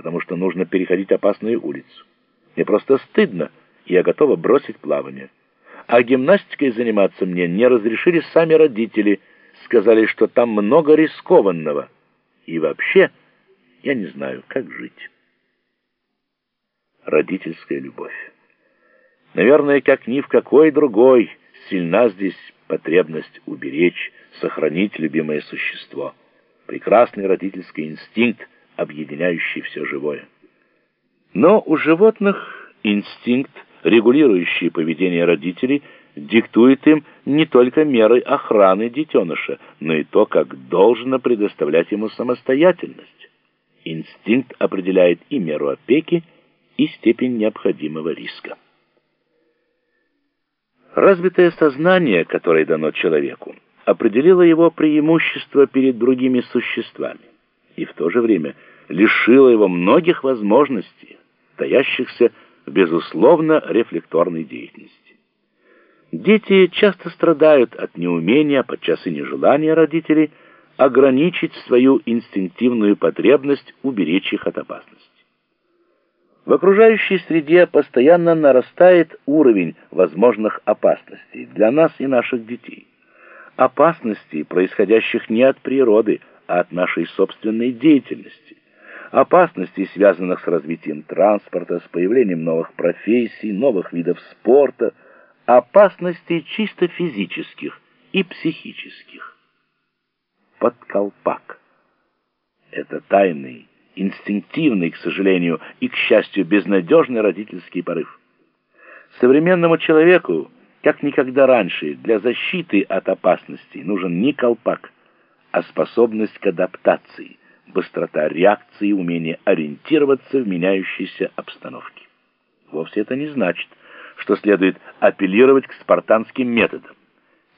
потому что нужно переходить опасную улицу. Мне просто стыдно, и я готова бросить плавание. А гимнастикой заниматься мне не разрешили сами родители, сказали, что там много рискованного. И вообще, я не знаю, как жить. Родительская любовь. Наверное, как ни в какой другой, сильна здесь потребность уберечь, сохранить любимое существо. Прекрасный родительский инстинкт, объединяющий все живое. Но у животных инстинкт, регулирующий поведение родителей, диктует им не только меры охраны детеныша, но и то, как должно предоставлять ему самостоятельность. Инстинкт определяет и меру опеки, и степень необходимого риска. Развитое сознание, которое дано человеку, определило его преимущество перед другими существами и в то же время лишило его многих возможностей, таящихся в безусловно рефлекторной деятельности. Дети часто страдают от неумения, подчас и нежелания родителей ограничить свою инстинктивную потребность уберечь их от опасности. В окружающей среде постоянно нарастает уровень возможных опасностей для нас и наших детей. Опасностей, происходящих не от природы, от нашей собственной деятельности. Опасностей, связанных с развитием транспорта, с появлением новых профессий, новых видов спорта, опасностей чисто физических и психических. Подколпак. Это тайный инстинктивный, к сожалению, и, к счастью, безнадежный родительский порыв. Современному человеку, как никогда раньше, для защиты от опасностей нужен не колпак, а способность к адаптации, быстрота реакции, умение ориентироваться в меняющейся обстановке. Вовсе это не значит, что следует апеллировать к спартанским методам.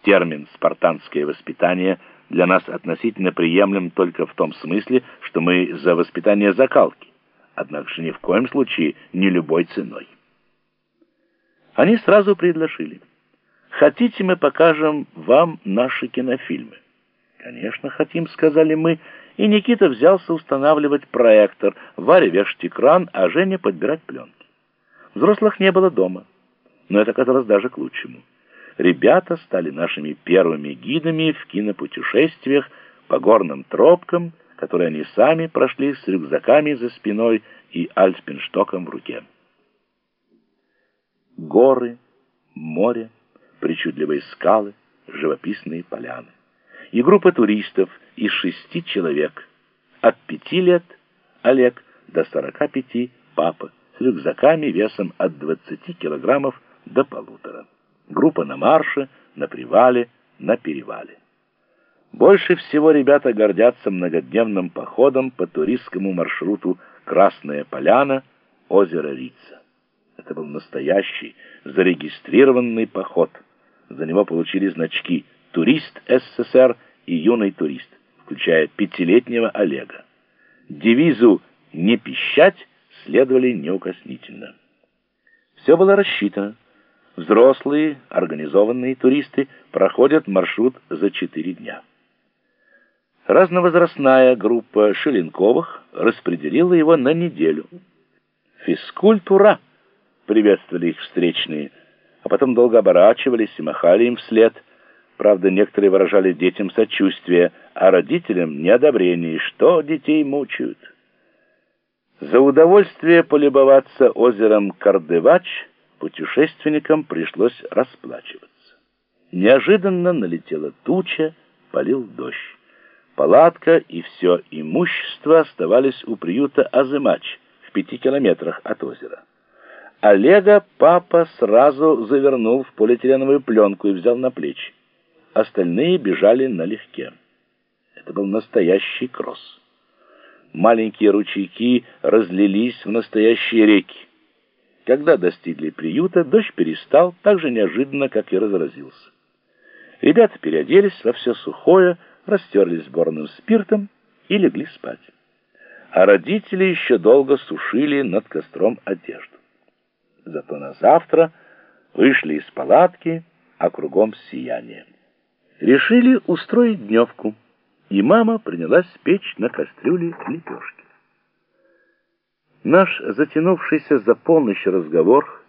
Термин «спартанское воспитание» – для нас относительно приемлем только в том смысле, что мы за воспитание закалки, однако же ни в коем случае не любой ценой. Они сразу предложили. «Хотите, мы покажем вам наши кинофильмы?» «Конечно, хотим», — сказали мы, и Никита взялся устанавливать проектор, Варя вешать экран, а Женя подбирать пленки. Взрослых не было дома, но это казалось даже к лучшему ребята стали нашими первыми гидами в кинопутешествиях по горным тропкам, которые они сами прошли с рюкзаками за спиной и альспинштоком в руке. Горы, море, причудливые скалы, живописные поляны. И группа туристов из шести человек. От пяти лет Олег до сорока пяти папа с рюкзаками весом от двадцати килограммов до полутора. Группа на марше, на привале, на перевале. Больше всего ребята гордятся многодневным походом по туристскому маршруту Красная Поляна, озеро Рица. Это был настоящий, зарегистрированный поход. За него получили значки «Турист СССР» и «Юный турист», включая пятилетнего Олега. Девизу «Не пищать» следовали неукоснительно. Все было рассчитано. Взрослые, организованные туристы проходят маршрут за четыре дня. Разновозрастная группа Шеленковых распределила его на неделю. «Физкультура!» — приветствовали их встречные, а потом долго оборачивались и махали им вслед. Правда, некоторые выражали детям сочувствие, а родителям неодобрение, что детей мучают. За удовольствие полюбоваться озером Кардевач — путешественникам пришлось расплачиваться. Неожиданно налетела туча, полил дождь. Палатка и все имущество оставались у приюта Азымач в пяти километрах от озера. Олега папа сразу завернул в полиэтиленовую пленку и взял на плечи. Остальные бежали налегке. Это был настоящий кросс. Маленькие ручейки разлились в настоящие реки. Когда достигли приюта, дождь перестал так же неожиданно, как и разразился. Ребята переоделись во все сухое, растерлись горным спиртом и легли спать. А родители еще долго сушили над костром одежду. Зато на завтра вышли из палатки, а кругом сияние. Решили устроить дневку, и мама принялась печь на кастрюле лепешки. Наш затянувшийся за полночь разговор